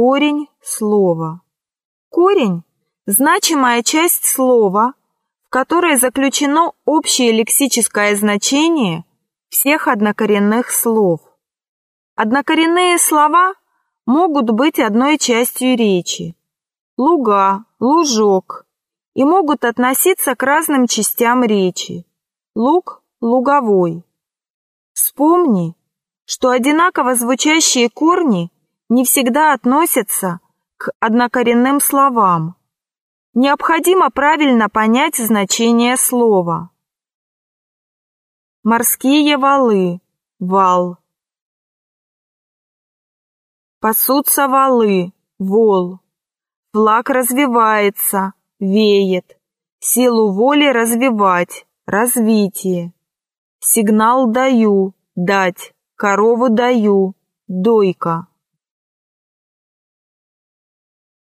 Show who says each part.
Speaker 1: Корень слова. Корень – значимая часть слова, в которой заключено общее лексическое значение всех однокоренных слов. Однокоренные слова могут быть одной частью речи. Луга, лужок и могут относиться к разным частям речи. Луг – луговой. Вспомни, что одинаково звучащие корни не всегда относятся к однокоренным словам. Необходимо правильно понять значение слова. Морские валы, вал. Пасутся валы, вол. Флаг развивается, веет. Силу воли развивать, развитие. Сигнал даю, дать, корову даю, дойка.